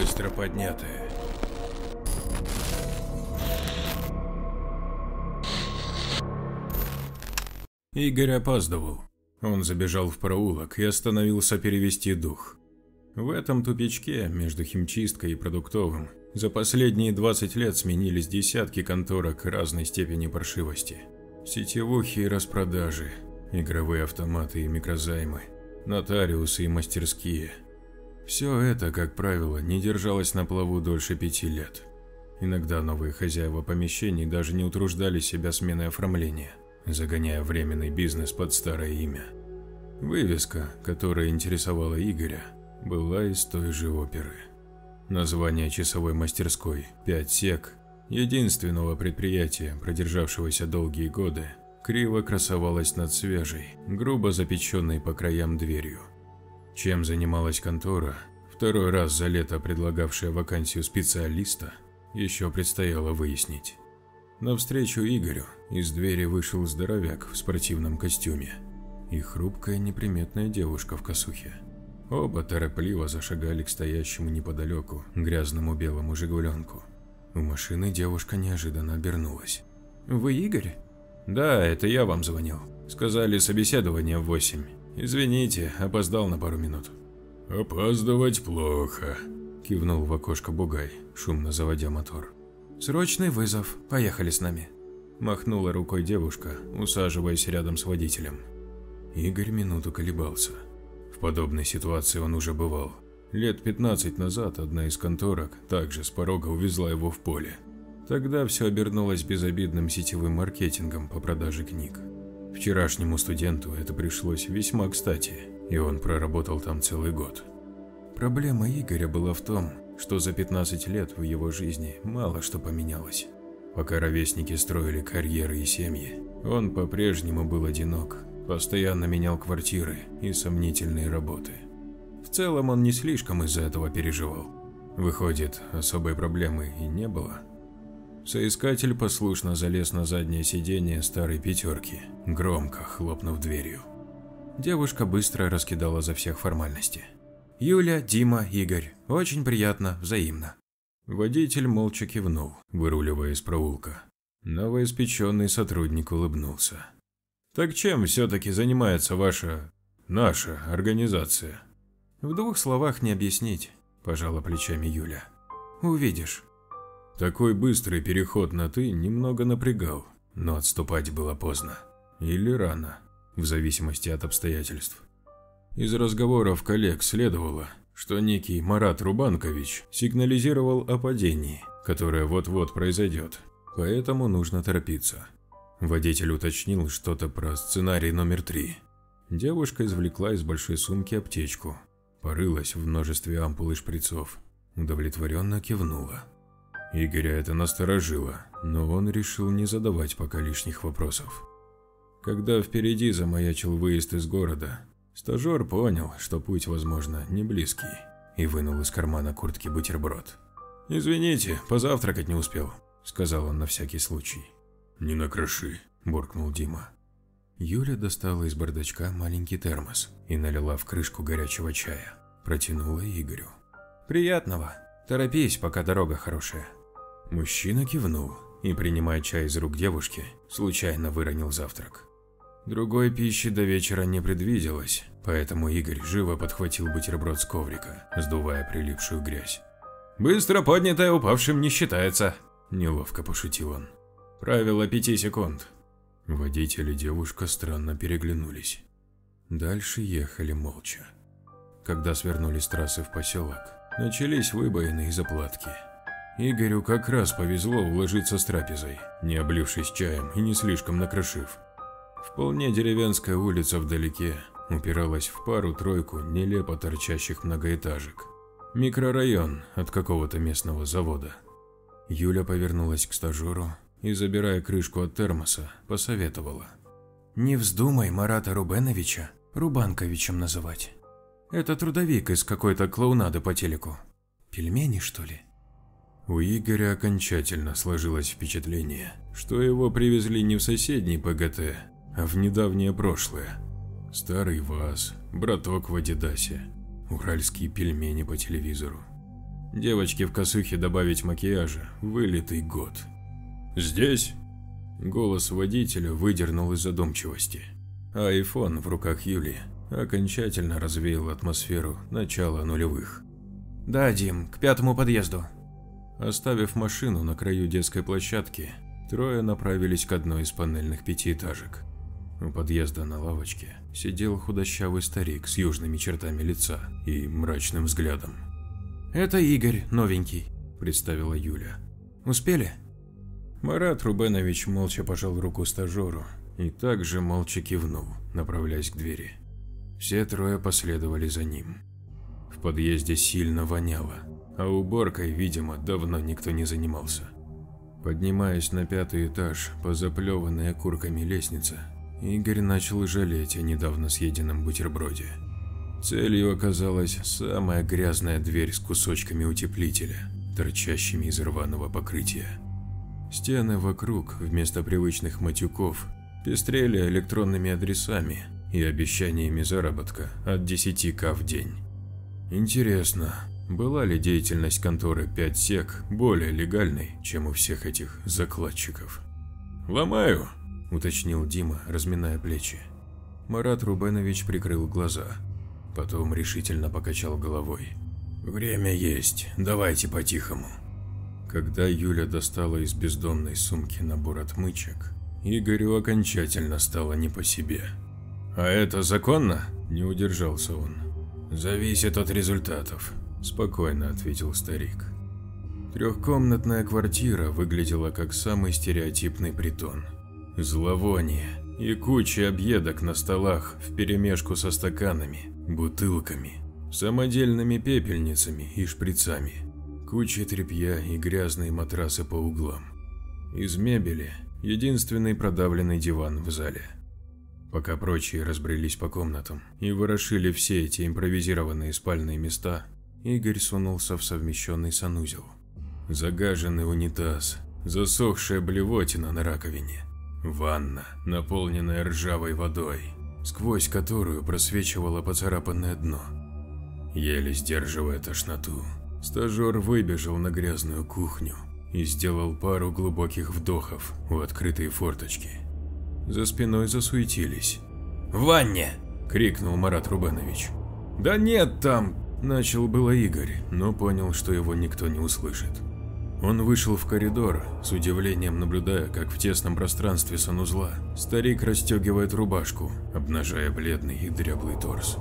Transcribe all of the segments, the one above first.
Быстро поднятые. Игорь опаздывал. Он забежал в проулок и остановился перевести дух. В этом тупичке между химчисткой и продуктовым за последние 20 лет сменились десятки конторок разной степени паршивости. Сетевухи и распродажи, игровые автоматы и микрозаймы, нотариусы и мастерские. Все это, как правило, не держалось на плаву дольше пяти лет. Иногда новые хозяева помещений даже не утруждали себя сменой оформления, загоняя временный бизнес под старое имя. Вывеска, которая интересовала Игоря, была из той же оперы. Название часовой мастерской «Пять сек» единственного предприятия, продержавшегося долгие годы, криво красовалось над свежей, грубо запеченной по краям дверью. Чем занималась контора, второй раз за лето предлагавшая вакансию специалиста, еще предстояло выяснить. Навстречу Игорю из двери вышел здоровяк в спортивном костюме и хрупкая неприметная девушка в косухе. Оба торопливо зашагали к стоящему неподалеку грязному белому «Жигуленку». У машины девушка неожиданно обернулась. «Вы Игорь?» «Да, это я вам звонил. Сказали собеседование в восемь. Извините, опоздал на пару минут». «Опаздывать плохо», – кивнул в окошко Бугай, шумно заводя мотор. «Срочный вызов. Поехали с нами». Махнула рукой девушка, усаживаясь рядом с водителем. Игорь минуту колебался подобной ситуации он уже бывал. Лет 15 назад одна из конторок также с порога увезла его в поле. Тогда все обернулось безобидным сетевым маркетингом по продаже книг. Вчерашнему студенту это пришлось весьма кстати, и он проработал там целый год. Проблема Игоря была в том, что за 15 лет в его жизни мало что поменялось. Пока ровесники строили карьеры и семьи, он по-прежнему был одинок Постоянно менял квартиры и сомнительные работы. В целом он не слишком из-за этого переживал. Выходит, особой проблемы и не было. Соискатель послушно залез на заднее сиденье старой пятерки, громко хлопнув дверью. Девушка быстро раскидала за всех формальности. «Юля, Дима, Игорь. Очень приятно, взаимно». Водитель молча кивнул, выруливая из проулка. Новоиспеченный сотрудник улыбнулся. Так чем все-таки занимается ваша... наша организация? В двух словах не объяснить, пожала плечами Юля. Увидишь. Такой быстрый переход на «ты» немного напрягал, но отступать было поздно. Или рано, в зависимости от обстоятельств. Из разговоров коллег следовало, что некий Марат Рубанкович сигнализировал о падении, которое вот-вот произойдет, поэтому нужно торопиться. Водитель уточнил что-то про сценарий номер три. Девушка извлекла из большой сумки аптечку, порылась в множестве ампул и шприцов, удовлетворенно кивнула. Игоря это насторожило, но он решил не задавать пока лишних вопросов. Когда впереди замаячил выезд из города, стажер понял, что путь, возможно, не близкий, и вынул из кармана куртки бутерброд. «Извините, позавтракать не успел», – сказал он на всякий случай. «Не накроши», – буркнул Дима. Юля достала из бардачка маленький термос и налила в крышку горячего чая. Протянула Игорю. «Приятного. Торопись, пока дорога хорошая». Мужчина кивнул и, принимая чай из рук девушки, случайно выронил завтрак. Другой пищи до вечера не предвиделось, поэтому Игорь живо подхватил бутерброд с коврика, сдувая прилипшую грязь. «Быстро поднятое упавшим не считается», – неловко пошутил он. Правило пяти секунд. Водитель и девушка странно переглянулись. Дальше ехали молча. Когда свернули с трассы в поселок, начались выбоины и заплатки. Игорю как раз повезло уложиться с трапезой, не облившись чаем и не слишком накрошив. Вполне деревенская улица вдалеке упиралась в пару-тройку нелепо торчащих многоэтажек. Микрорайон от какого-то местного завода. Юля повернулась к стажеру и, забирая крышку от термоса, посоветовала. «Не вздумай Марата Рубеновича Рубанковичем называть. Это трудовик из какой-то клоунады по телеку. Пельмени, что ли?» У Игоря окончательно сложилось впечатление, что его привезли не в соседний ПГТ, а в недавнее прошлое. Старый ВАЗ, браток в Адидасе, уральские пельмени по телевизору. Девочке в косухе добавить макияжа – вылитый год. «Здесь?» Голос водителя выдернул из задумчивости. А айфон в руках Юли окончательно развеял атмосферу начала нулевых. «Да, Дим, к пятому подъезду». Оставив машину на краю детской площадки, трое направились к одной из панельных пятиэтажек. У подъезда на лавочке сидел худощавый старик с южными чертами лица и мрачным взглядом. «Это Игорь, новенький», – представила Юля. «Успели?» Марат Рубенович молча пожал руку стажеру и также молча кивнул, направляясь к двери. Все трое последовали за ним. В подъезде сильно воняло, а уборкой, видимо, давно никто не занимался. Поднимаясь на пятый этаж по заплеванной окурками лестнице, Игорь начал жалеть о недавно съеденном бутерброде. Целью оказалась самая грязная дверь с кусочками утеплителя, торчащими из рваного покрытия. Стены вокруг, вместо привычных матюков, пестрели электронными адресами и обещаниями заработка от 10к в день. Интересно, была ли деятельность конторы 5 сек более легальной, чем у всех этих закладчиков? «Ломаю», – уточнил Дима, разминая плечи. Марат Рубенович прикрыл глаза, потом решительно покачал головой. «Время есть, давайте по-тихому». Когда Юля достала из бездонной сумки набор отмычек, Игорю окончательно стало не по себе. «А это законно?» – не удержался он. «Зависит от результатов», – спокойно ответил старик. Трехкомнатная квартира выглядела как самый стереотипный притон. Зловоние и куча объедок на столах вперемешку со стаканами, бутылками, самодельными пепельницами и шприцами – Куча тряпья и грязные матрасы по углам. Из мебели единственный продавленный диван в зале. Пока прочие разбрелись по комнатам и ворошили все эти импровизированные спальные места, Игорь сунулся в совмещенный санузел. Загаженный унитаз, засохшая блевотина на раковине, ванна, наполненная ржавой водой, сквозь которую просвечивало поцарапанное дно. Еле сдерживая тошноту, Стажер выбежал на грязную кухню и сделал пару глубоких вдохов у открытой форточки. За спиной засуетились. «В ванне!» – крикнул Марат Рубанович. «Да нет там!» – начал было Игорь, но понял, что его никто не услышит. Он вышел в коридор, с удивлением наблюдая, как в тесном пространстве санузла старик расстегивает рубашку, обнажая бледный и дряблый торс.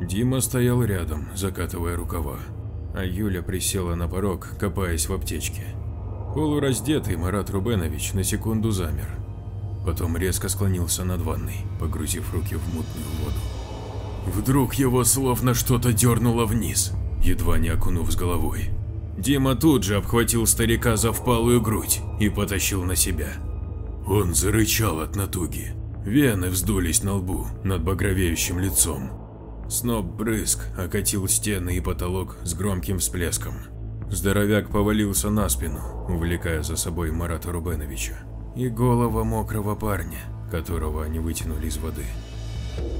Дима стоял рядом, закатывая рукава а Юля присела на порог, копаясь в аптечке. Полураздетый Марат Рубенович на секунду замер. Потом резко склонился над ванной, погрузив руки в мутную воду. Вдруг его словно что-то дернуло вниз, едва не окунув с головой. Дима тут же обхватил старика за впалую грудь и потащил на себя. Он зарычал от натуги. Вены вздулись на лбу над багровеющим лицом. Сноп брызг окатил стены и потолок с громким всплеском. Здоровяк повалился на спину, увлекая за собой Марата Рубеновича и голова мокрого парня, которого они вытянули из воды.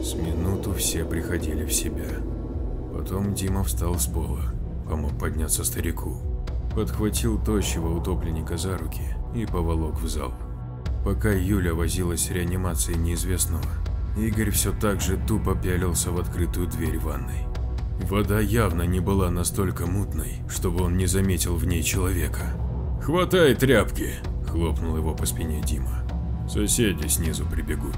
С минуту все приходили в себя. Потом Дима встал с пола, помог подняться старику, подхватил тощего утопленника за руки и поволок в зал. Пока Юля возилась с реанимацией неизвестного, Игорь все так же тупо пялился в открытую дверь ванной. Вода явно не была настолько мутной, чтобы он не заметил в ней человека. «Хватай тряпки!» – хлопнул его по спине Дима. «Соседи снизу прибегут».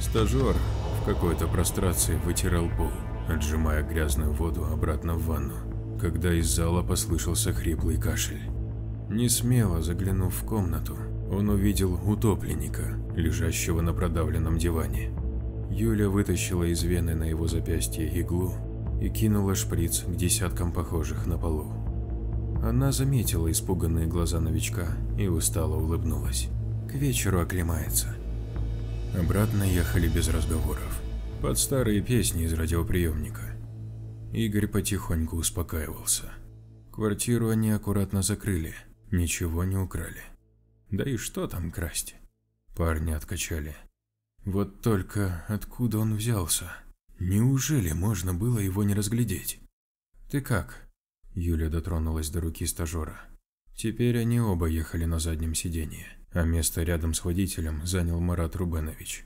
Стажер в какой-то прострации вытирал пол, отжимая грязную воду обратно в ванну, когда из зала послышался хриплый кашель. Не смело заглянув в комнату, он увидел утопленника, лежащего на продавленном диване. Юля вытащила из вены на его запястье иглу и кинула шприц к десяткам похожих на полу. Она заметила испуганные глаза новичка и устало улыбнулась. К вечеру оклемается. Обратно ехали без разговоров. Под старые песни из радиоприемника. Игорь потихоньку успокаивался. Квартиру они аккуратно закрыли, ничего не украли. Да и что там красть? Парни откачали. Вот только откуда он взялся? Неужели можно было его не разглядеть? Ты как? Юля дотронулась до руки стажера. Теперь они оба ехали на заднем сиденье, а место рядом с водителем занял Марат Рубенович.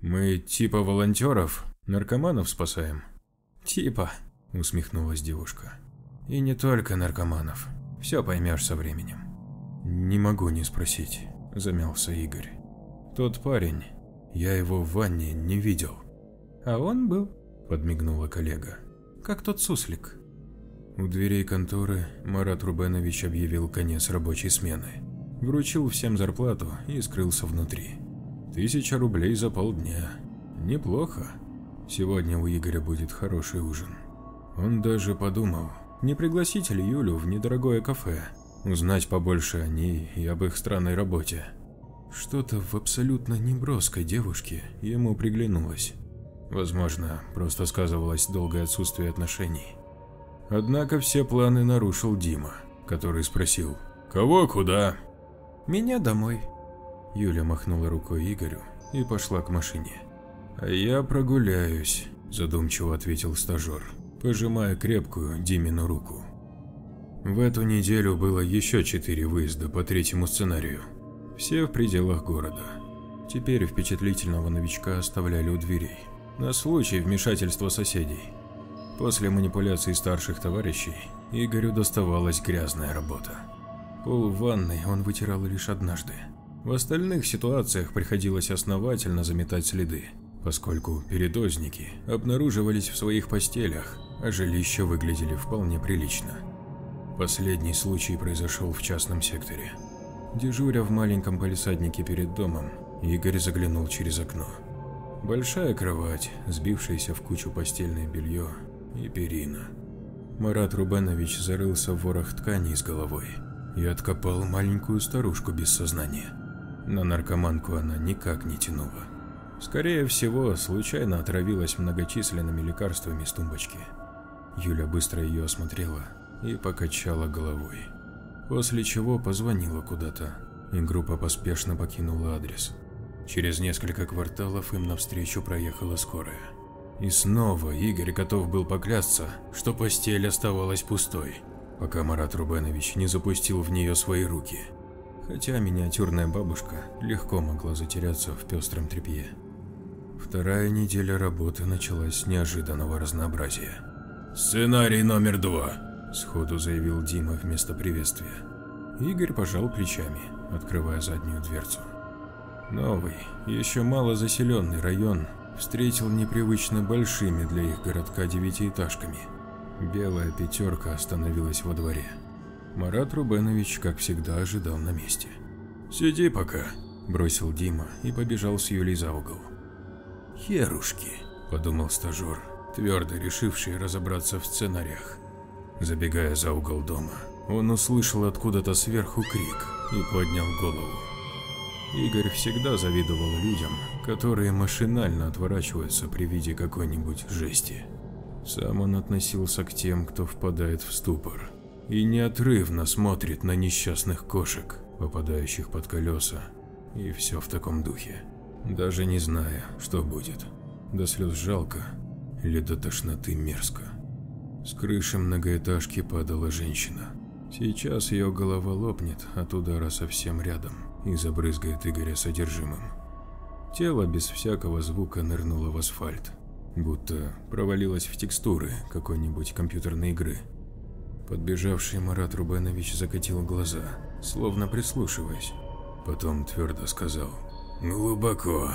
«Мы типа волонтеров? Наркоманов спасаем?» «Типа», – усмехнулась девушка. «И не только наркоманов. Все поймешь со временем». «Не могу не спросить», – замялся Игорь. «Тот парень, я его в ванне не видел». «А он был», – подмигнула коллега. «Как тот суслик». У дверей конторы Марат Рубенович объявил конец рабочей смены. Вручил всем зарплату и скрылся внутри. Тысяча рублей за полдня. Неплохо. Сегодня у Игоря будет хороший ужин. Он даже подумал, не пригласить ли Юлю в недорогое кафе, узнать побольше о ней и об их странной работе. Что-то в абсолютно неброской девушке ему приглянулось. Возможно, просто сказывалось долгое отсутствие отношений. Однако все планы нарушил Дима, который спросил «Кого куда?» «Меня домой». Юля махнула рукой Игорю и пошла к машине. «А я прогуляюсь», – задумчиво ответил стажер, пожимая крепкую Димину руку. В эту неделю было еще четыре выезда по третьему сценарию. Все в пределах города. Теперь впечатлительного новичка оставляли у дверей, на случай вмешательства соседей. После манипуляций старших товарищей Игорю доставалась грязная работа. Пол в ванной он вытирал лишь однажды. В остальных ситуациях приходилось основательно заметать следы, поскольку передозники обнаруживались в своих постелях, а жилища выглядели вполне прилично. Последний случай произошел в частном секторе. Дежуря в маленьком палисаднике перед домом, Игорь заглянул через окно. Большая кровать, сбившаяся в кучу постельное белье, и перина. Марат Рубенович зарылся в ворох тканей с головой и откопал маленькую старушку без сознания. На наркоманку она никак не тянула. Скорее всего, случайно отравилась многочисленными лекарствами с тумбочки. Юля быстро ее осмотрела и покачала головой. После чего позвонила куда-то, и группа поспешно покинула адрес. Через несколько кварталов им навстречу проехала скорая. И снова Игорь готов был поклясться, что постель оставалась пустой, пока Марат Рубенович не запустил в нее свои руки. Хотя миниатюрная бабушка легко могла затеряться в пестром тряпье. Вторая неделя работы началась с неожиданного разнообразия. «Сценарий номер два», – сходу заявил Дима вместо приветствия. Игорь пожал плечами, открывая заднюю дверцу. Новый, еще мало заселенный район встретил непривычно большими для их городка девятиэтажками. Белая пятерка остановилась во дворе. Марат Рубенович, как всегда, ожидал на месте. «Сиди пока», – бросил Дима и побежал с Юлей за угол. «Херушки», – подумал стажер, твердо решивший разобраться в сценариях. Забегая за угол дома, он услышал откуда-то сверху крик и поднял голову. Игорь всегда завидовал людям, которые машинально отворачиваются при виде какой-нибудь жести. Сам он относился к тем, кто впадает в ступор и неотрывно смотрит на несчастных кошек, попадающих под колеса, и все в таком духе, даже не зная, что будет. До слез жалко или до тошноты мерзко. С крыши многоэтажки падала женщина. Сейчас ее голова лопнет от удара совсем рядом и забрызгает Игоря содержимым. Тело без всякого звука нырнуло в асфальт, будто провалилось в текстуры какой-нибудь компьютерной игры. Подбежавший Марат Рубенович закатил глаза, словно прислушиваясь. Потом твердо сказал «Глубоко».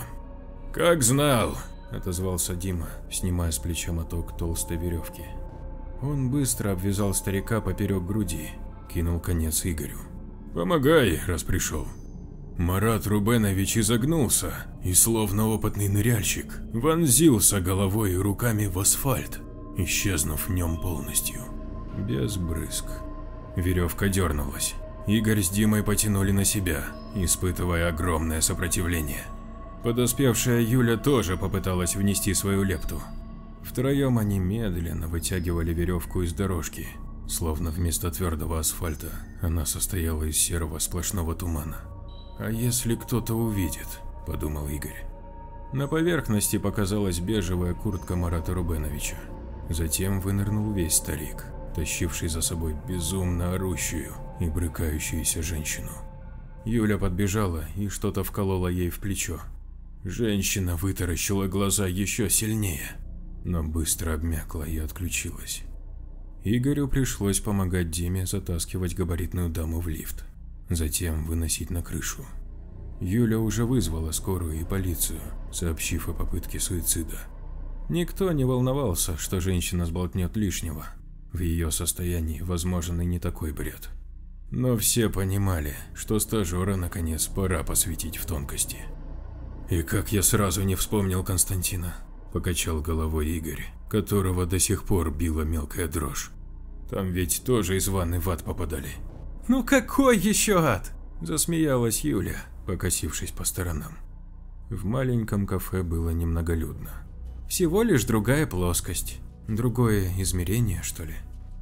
«Как знал!» – отозвался Дима, снимая с плеча моток толстой веревки. Он быстро обвязал старика поперек груди, кинул конец Игорю. «Помогай, раз пришел». Марат Рубенович изогнулся и, словно опытный ныряльщик, вонзился головой и руками в асфальт, исчезнув в нем полностью. Без брызг. Веревка дернулась. Игорь с Димой потянули на себя, испытывая огромное сопротивление. Подоспевшая Юля тоже попыталась внести свою лепту. Втроем они медленно вытягивали веревку из дорожки, словно вместо твердого асфальта она состояла из серого сплошного тумана. «А если кто-то увидит?» – подумал Игорь. На поверхности показалась бежевая куртка Марата Рубеновича. Затем вынырнул весь старик, тащивший за собой безумно орущую и брыкающуюся женщину. Юля подбежала и что-то вколола ей в плечо. Женщина вытаращила глаза еще сильнее, но быстро обмякла и отключилась. Игорю пришлось помогать Диме затаскивать габаритную даму в лифт, затем выносить на крышу. Юля уже вызвала скорую и полицию, сообщив о попытке суицида. Никто не волновался, что женщина сболтнет лишнего. В ее состоянии возможен и не такой бред. Но все понимали, что стажера наконец пора посвятить в тонкости. «И как я сразу не вспомнил Константина», – покачал головой Игорь, которого до сих пор била мелкая дрожь. «Там ведь тоже из ванны в ад попадали». «Ну какой еще ад?» – засмеялась Юля, покосившись по сторонам. В маленьком кафе было немноголюдно. Всего лишь другая плоскость, другое измерение, что ли.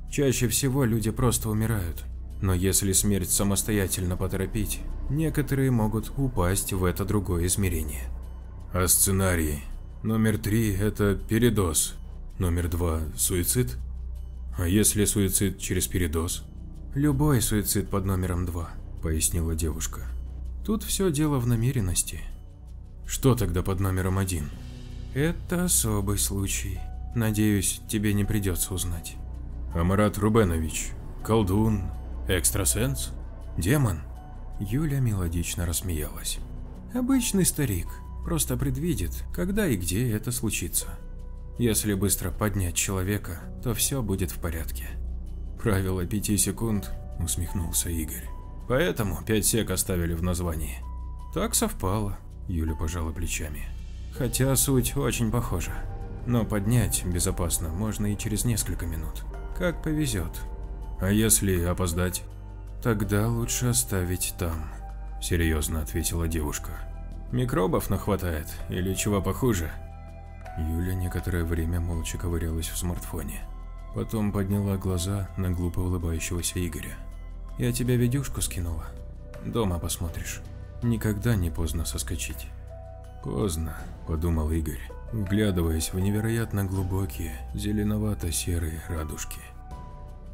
Чаще всего люди просто умирают. Но если смерть самостоятельно поторопить, некоторые могут упасть в это другое измерение. А сценарий? Номер три – это передоз. Номер два – суицид? А если суицид через передоз? Любой суицид под номером два, пояснила девушка. Тут все дело в намеренности. Что тогда под номером один? Это особый случай. Надеюсь, тебе не придется узнать. Амарат Рубенович, колдун, экстрасенс, демон? Юля мелодично рассмеялась. Обычный старик, просто предвидит, когда и где это случится. Если быстро поднять человека, то все будет в порядке. Правило пяти секунд, усмехнулся Игорь. Поэтому пять сек оставили в названии. Так совпало, Юля пожала плечами. Хотя суть очень похожа. Но поднять безопасно можно и через несколько минут. Как повезет. А если опоздать? Тогда лучше оставить там, серьезно ответила девушка. Микробов нахватает или чего похуже? Юля некоторое время молча ковырялась в смартфоне. Потом подняла глаза на глупо улыбающегося Игоря. «Я тебя видюшку скинула. Дома посмотришь. Никогда не поздно соскочить». «Поздно», – подумал Игорь, вглядываясь в невероятно глубокие, зеленовато-серые радужки.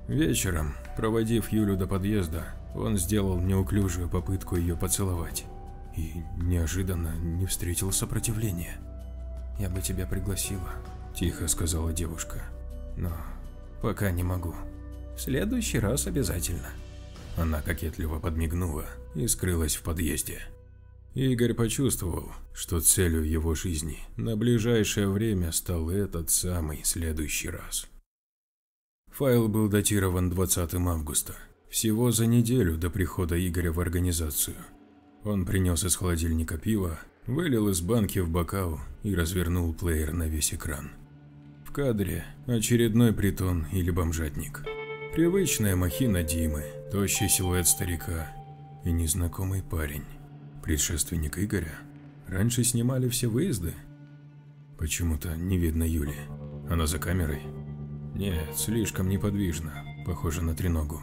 Вечером, проводив Юлю до подъезда, он сделал неуклюжую попытку ее поцеловать и неожиданно не встретил сопротивления. «Я бы тебя пригласила», – тихо сказала девушка, – «но пока не могу. В следующий раз обязательно». Она кокетливо подмигнула и скрылась в подъезде. Игорь почувствовал, что целью его жизни на ближайшее время стал этот самый следующий раз. Файл был датирован 20 августа, всего за неделю до прихода Игоря в организацию. Он принес из холодильника пиво, вылил из банки в бокал и развернул плеер на весь экран. В кадре очередной притон или бомжатник. Привычная махина Димы, тощий силуэт старика и незнакомый парень предшественник Игоря. Раньше снимали все выезды. Почему-то не видно Юли. Она за камерой? Нет, слишком неподвижно, похоже на треногу.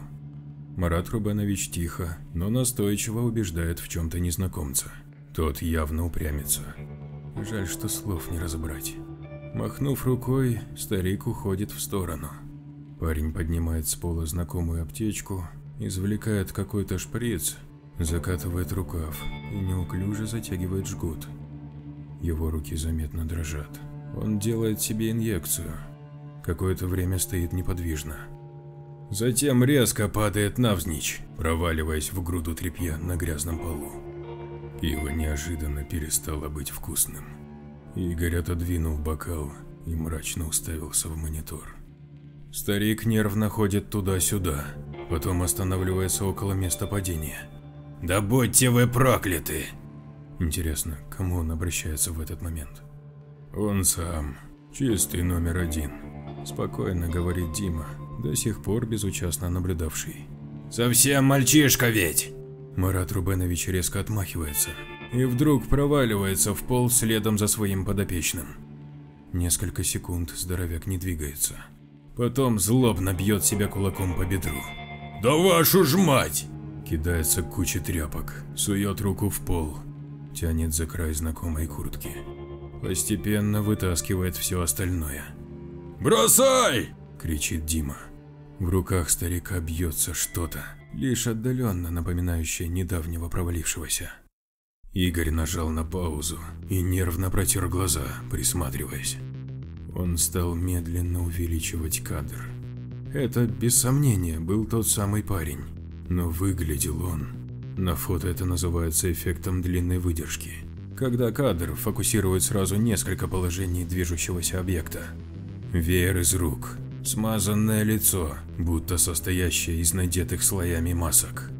Марат Рубанович тихо, но настойчиво убеждает в чем-то незнакомца. Тот явно упрямится. Жаль, что слов не разобрать. Махнув рукой, старик уходит в сторону. Парень поднимает с пола знакомую аптечку, извлекает какой-то шприц закатывает рукав и неуклюже затягивает жгут. Его руки заметно дрожат. Он делает себе инъекцию. Какое-то время стоит неподвижно. Затем резко падает навзничь, проваливаясь в груду тряпья на грязном полу. Пиво неожиданно перестало быть вкусным. Игорь отодвинул бокал и мрачно уставился в монитор. Старик нервно ходит туда-сюда, потом останавливается около места падения. Да будьте вы прокляты! Интересно, к кому он обращается в этот момент? Он сам. Чистый номер один. Спокойно говорит Дима, до сих пор безучастно наблюдавший. Совсем мальчишка ведь! Марат Рубенович резко отмахивается и вдруг проваливается в пол следом за своим подопечным. Несколько секунд здоровяк не двигается. Потом злобно бьет себя кулаком по бедру. «Да вашу ж мать!» Кидается к куче тряпок, сует руку в пол, тянет за край знакомой куртки. Постепенно вытаскивает все остальное. «Бросай!» – кричит Дима. В руках старика бьется что-то, лишь отдаленно напоминающее недавнего провалившегося. Игорь нажал на паузу и нервно протер глаза, присматриваясь. Он стал медленно увеличивать кадр. Это, без сомнения, был тот самый парень, но выглядел он. На фото это называется эффектом длинной выдержки, когда кадр фокусирует сразу несколько положений движущегося объекта. Веер из рук, смазанное лицо, будто состоящее из надетых слоями масок.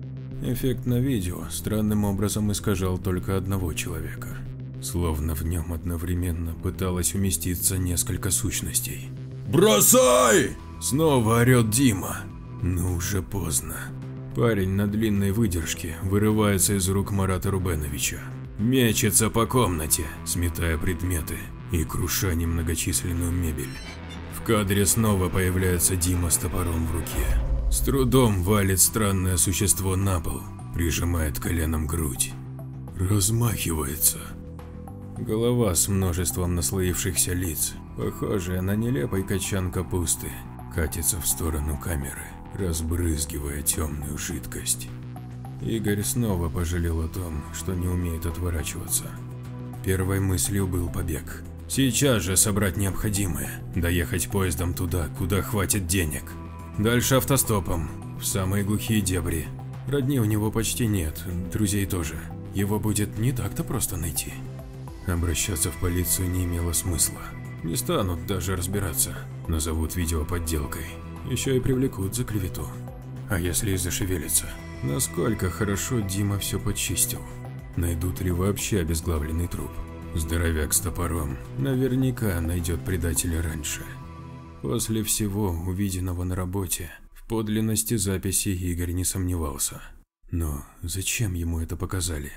Эффект на видео странным образом искажал только одного человека, словно в нем одновременно пыталось уместиться несколько сущностей. «Бросай!» – снова орет Дима, но уже поздно. Парень на длинной выдержке вырывается из рук Марата Рубеновича, мечется по комнате, сметая предметы и круша немногочисленную мебель. Кадре снова появляется Дима с топором в руке. С трудом валит странное существо на пол, прижимает коленом грудь. Размахивается. Голова с множеством наслоившихся лиц, похожая на нелепый качан капусты, катится в сторону камеры, разбрызгивая темную жидкость. Игорь снова пожалел о том, что не умеет отворачиваться. Первой мыслью был побег. Сейчас же собрать необходимое, доехать поездом туда, куда хватит денег, Дальше автостопом, в самые глухие дебри. Родни у него почти нет, друзей тоже. Его будет не так-то просто найти. Обращаться в полицию не имело смысла. Не станут даже разбираться, назовут видео подделкой. Еще и привлекут за клевету. А если и зашевелится? Насколько хорошо Дима все почистил? Найдут ли вообще обезглавленный труп? Здоровяк с топором наверняка найдет предателя раньше. После всего увиденного на работе, в подлинности записи Игорь не сомневался. Но зачем ему это показали?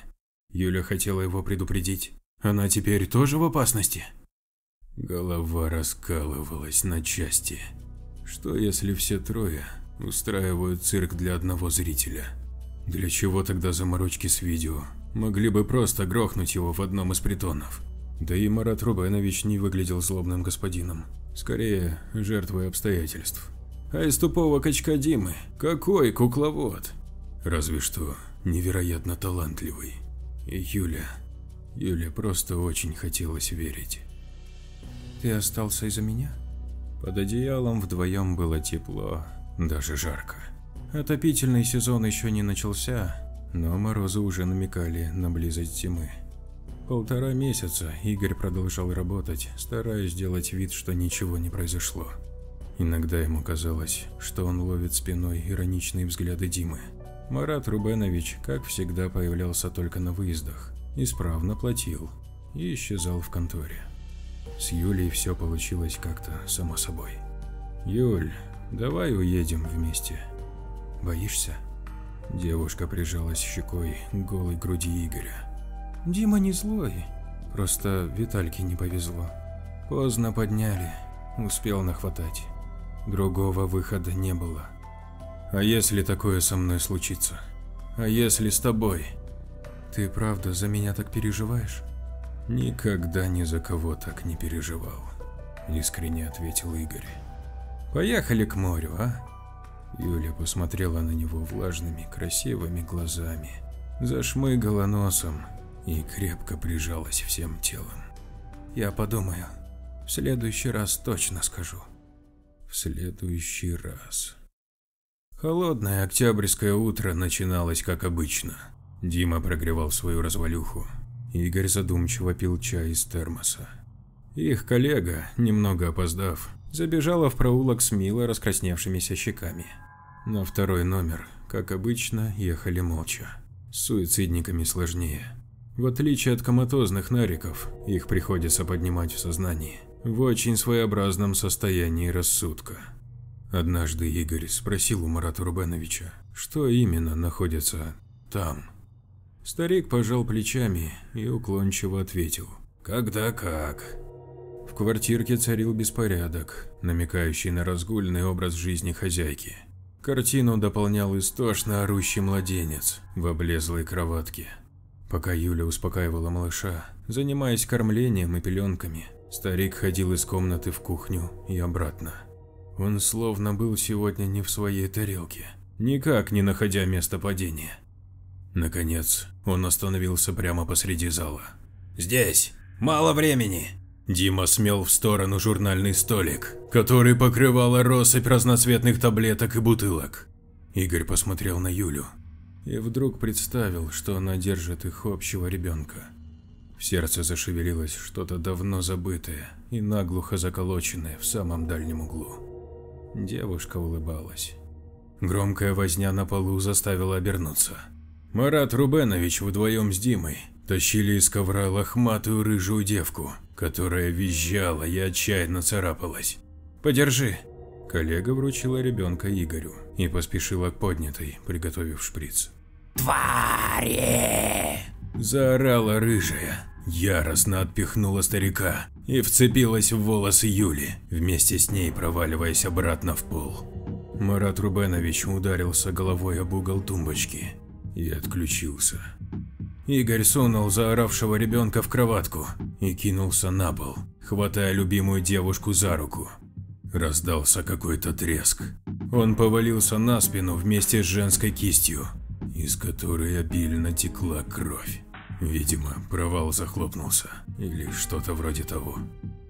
Юля хотела его предупредить. Она теперь тоже в опасности? Голова раскалывалась на части. Что если все трое устраивают цирк для одного зрителя? Для чего тогда заморочки с видео? Могли бы просто грохнуть его в одном из притонов. Да и Марат Рубенович не выглядел злобным господином. Скорее, жертвой обстоятельств. А из тупого качка Димы какой кукловод? Разве что невероятно талантливый. И Юля... Юля просто очень хотелось верить. «Ты остался из-за меня?» Под одеялом вдвоем было тепло, даже жарко. Отопительный сезон еще не начался, но морозы уже намекали на близость зимы. Полтора месяца Игорь продолжал работать, стараясь сделать вид, что ничего не произошло. Иногда ему казалось, что он ловит спиной ироничные взгляды Димы. Марат Рубенович, как всегда, появлялся только на выездах, исправно платил и исчезал в конторе. С Юлей все получилось как-то само собой. «Юль, давай уедем вместе. Боишься?» Девушка прижалась щекой к голой груди Игоря. Дима не злой, просто Витальке не повезло. Поздно подняли, успел нахватать. Другого выхода не было. А если такое со мной случится? А если с тобой? Ты правда за меня так переживаешь? Никогда ни за кого так не переживал, искренне ответил Игорь. Поехали к морю, а? Юля посмотрела на него влажными, красивыми глазами, зашмыгала носом и крепко прижалась всем телом. Я подумаю. В следующий раз точно скажу. В следующий раз. Холодное октябрьское утро начиналось как обычно. Дима прогревал свою развалюху. Игорь задумчиво пил чай из термоса. Их коллега, немного опоздав, забежала в проулок с мило раскрасневшимися щеками. На второй номер, как обычно, ехали молча. С суицидниками сложнее. В отличие от коматозных нариков, их приходится поднимать в сознании, в очень своеобразном состоянии рассудка. Однажды Игорь спросил у Марата Рубеновича, что именно находится там. Старик пожал плечами и уклончиво ответил «Когда как». В квартирке царил беспорядок, намекающий на разгульный образ жизни хозяйки. Картину дополнял истошно орущий младенец в облезлой кроватке. Пока Юля успокаивала малыша, занимаясь кормлением и пеленками, старик ходил из комнаты в кухню и обратно. Он словно был сегодня не в своей тарелке, никак не находя места падения. Наконец, он остановился прямо посреди зала. «Здесь! Мало времени!» Дима смел в сторону журнальный столик, который покрывала россыпь разноцветных таблеток и бутылок. Игорь посмотрел на Юлю и вдруг представил, что она держит их общего ребенка. В сердце зашевелилось что-то давно забытое и наглухо заколоченное в самом дальнем углу. Девушка улыбалась. Громкая возня на полу заставила обернуться. Марат Рубенович вдвоем с Димой тащили из ковра лохматую рыжую девку, которая визжала и отчаянно царапалась. «Подержи!» Коллега вручила ребенка Игорю и поспешила к поднятой, приготовив шприц. «Твари!» Заорала рыжая, яростно отпихнула старика и вцепилась в волосы Юли, вместе с ней проваливаясь обратно в пол. Марат Рубенович ударился головой об угол тумбочки и отключился. Игорь сунул заоравшего ребенка в кроватку и кинулся на пол, хватая любимую девушку за руку. Раздался какой-то треск. Он повалился на спину вместе с женской кистью, из которой обильно текла кровь. Видимо, провал захлопнулся, или что-то вроде того.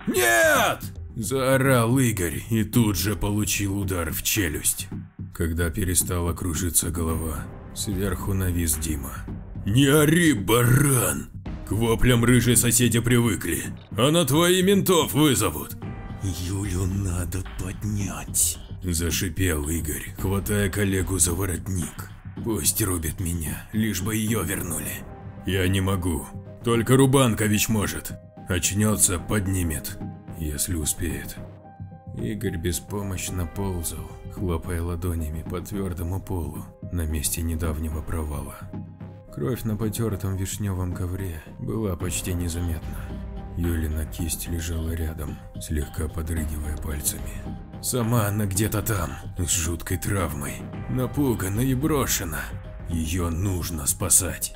«Нет!» – заорал Игорь и тут же получил удар в челюсть. Когда перестала кружиться голова, сверху навис Дима. «Не ори, баран! К воплям рыжие соседи привыкли, а на твои ментов вызовут!» «Юлю надо поднять!» – зашипел Игорь, хватая коллегу за воротник. «Пусть рубит меня, лишь бы ее вернули». «Я не могу, только Рубанкович может. Очнется, поднимет, если успеет». Игорь беспомощно ползал, хлопая ладонями по твердому полу на месте недавнего провала. Кровь на потертом вишневом ковре была почти незаметна. Юлина кисть лежала рядом, слегка подрыгивая пальцами. Сама она где-то там, с жуткой травмой, напугана и брошена. Ее нужно спасать.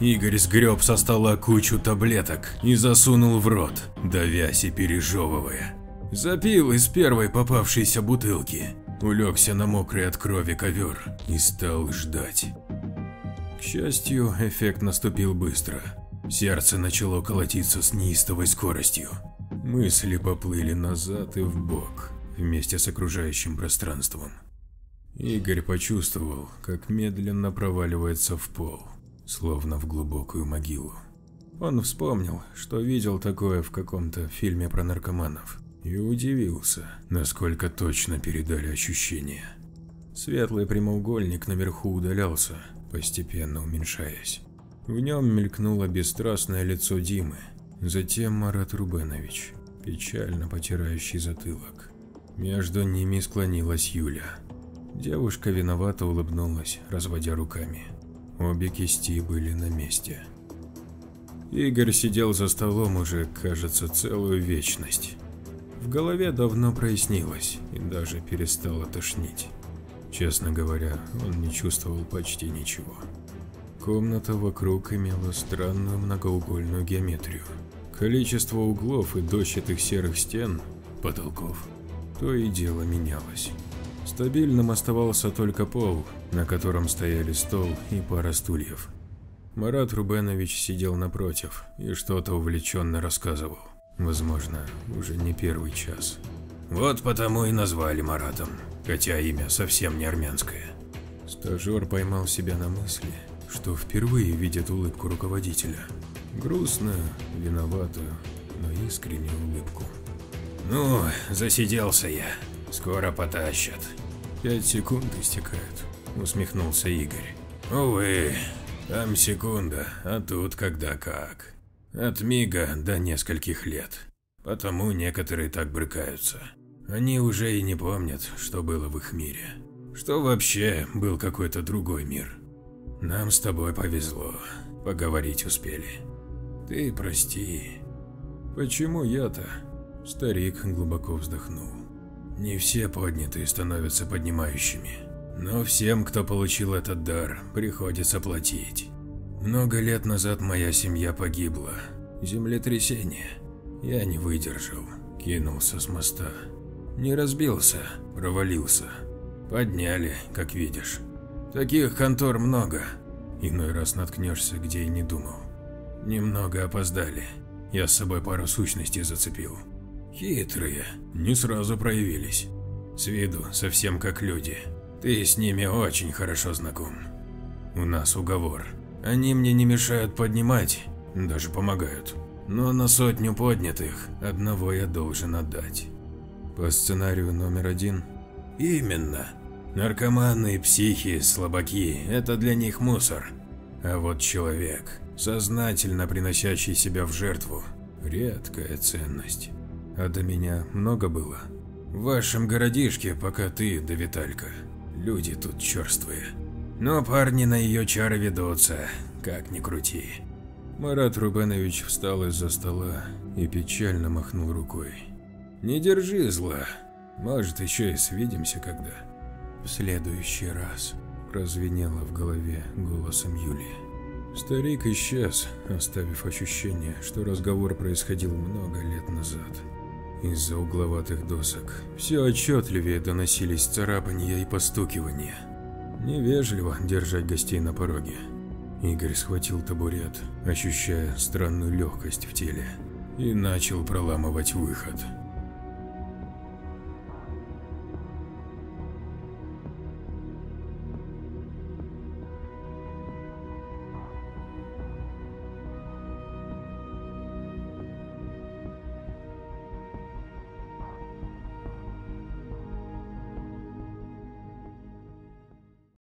Игорь сгреб со стола кучу таблеток и засунул в рот, давясь и пережевывая. Запил из первой попавшейся бутылки, улегся на мокрый от крови ковер и стал ждать. К счастью, эффект наступил быстро. Сердце начало колотиться с неистовой скоростью. Мысли поплыли назад и вбок, вместе с окружающим пространством. Игорь почувствовал, как медленно проваливается в пол, словно в глубокую могилу. Он вспомнил, что видел такое в каком-то фильме про наркоманов, и удивился, насколько точно передали ощущения. Светлый прямоугольник наверху удалялся, постепенно уменьшаясь. В нем мелькнуло бесстрастное лицо Димы, затем Марат Рубенович, печально потирающий затылок. Между ними склонилась Юля. Девушка виновато улыбнулась, разводя руками. Обе кисти были на месте. Игорь сидел за столом уже, кажется, целую вечность. В голове давно прояснилось и даже перестало тошнить. Честно говоря, он не чувствовал почти ничего. Комната вокруг имела странную многоугольную геометрию. Количество углов и дощатых серых стен, потолков, то и дело менялось. Стабильным оставался только пол, на котором стояли стол и пара стульев. Марат Рубенович сидел напротив и что-то увлеченно рассказывал. Возможно, уже не первый час. Вот потому и назвали Маратом, хотя имя совсем не армянское. Стажер поймал себя на мысли, что впервые видит улыбку руководителя. Грустную, виноватую, но искреннюю улыбку. Ну, засиделся я. Скоро потащат. Пять секунд истекают, усмехнулся Игорь. Увы, там секунда, а тут когда как. От мига до нескольких лет. Потому некоторые так брыкаются. Они уже и не помнят, что было в их мире. Что вообще был какой-то другой мир. Нам с тобой повезло, поговорить успели. Ты прости. Почему я-то? Старик глубоко вздохнул. Не все поднятые становятся поднимающими, но всем, кто получил этот дар, приходится платить. Много лет назад моя семья погибла. Землетрясение. Я не выдержал, кинулся с моста. Не разбился, провалился. Подняли, как видишь. Таких контор много. Иной раз наткнешься, где и не думал. Немного опоздали. Я с собой пару сущностей зацепил. Хитрые, не сразу проявились. С виду совсем как люди. Ты с ними очень хорошо знаком. У нас уговор. Они мне не мешают поднимать, даже помогают. Но на сотню поднятых одного я должен отдать. По сценарию номер один? Именно. Наркоманы психи, слабаки – это для них мусор. А вот человек, сознательно приносящий себя в жертву – редкая ценность. А до меня много было? В вашем городишке, пока ты да Виталька. Люди тут черствые. Но парни на ее чары ведутся, как ни крути. Марат Рубенович встал из-за стола и печально махнул рукой. Не держи зла, может еще и свидимся когда. В следующий раз прозвенело в голове голосом Юлии. Старик исчез, оставив ощущение, что разговор происходил много лет назад. Из-за угловатых досок все отчетливее доносились царапания и постукивания. Невежливо держать гостей на пороге. Игорь схватил табурет, ощущая странную легкость в теле, и начал проламывать выход.